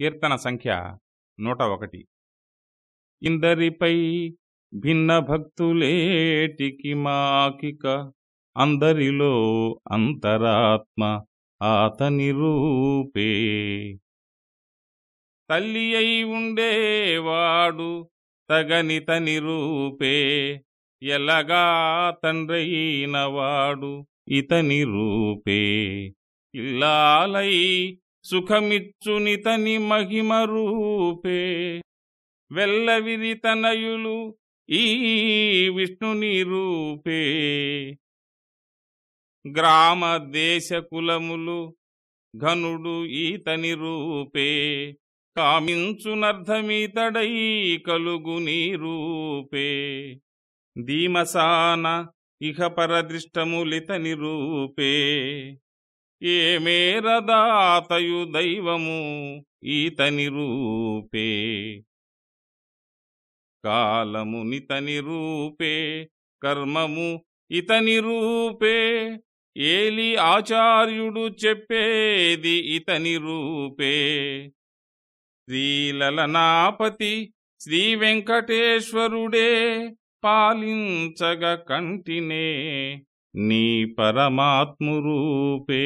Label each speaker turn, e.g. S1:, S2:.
S1: కీర్తన సంఖ్య నూట ఒకటి ఇందరిపై భిన్న భక్తులేటికి మాకిక అందరిలో అంతరాత్మ ఆతని రూపే. తల్లి అయి ఉండేవాడు తగని తని రూపే ఎలగా తండ్రైనవాడు ఇతని రూపే. ఇల్లాలై సుఖమిచ్చునితని మహిమ రూపే. వెల్లవిరి తనయులు ఈ విష్ణుని రూపే. గ్రామ దేశ కులములు ఘనుడు ఈతని రూపే. కామించునర్థమీతడై కలుగుని రూపే. ధీమసాన ఇహపరదృష్టములితని రూపే. ఏ మేరదాతయు దైవము ఈతని రూపే. కాలమునితని రూపే కర్మము ఇతని రూపే. ఏలి ఆచార్యుడు చెప్పేది ఇతని రూపే. శ్రీలలనాపతి శ్రీ వెంకటేశ్వరుడే పాలించగ కంటినే. నీ పరమాత్మరూపే.